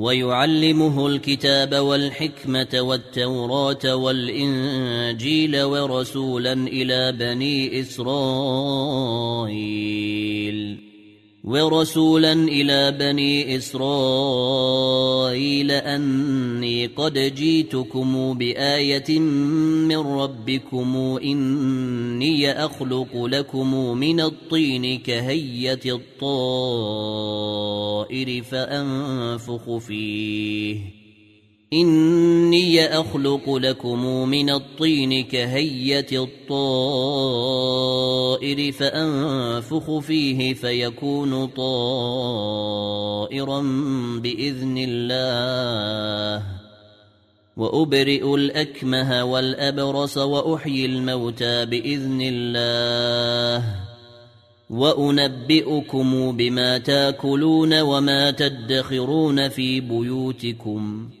ويعلمه الكتاب والحكمة والتوراة والإنجيل ورسولا إلى بني إسرائيل. ورسولا إلى بني اسرائيل أني قد جيتكم بآية من ربكم إني أخلق لكم من الطين كهيه الطائر فأنفخ فيه. إني أخلق لكم من الطين كهية الطائر فأنفخ فيه فيكون طائرا بإذن الله. وأبرئ الأكمه والأبرص وأحيي الموتى بإذن الله. وأنبئكم بما تأكلون وما تدخرون في بيوتكم ۖ.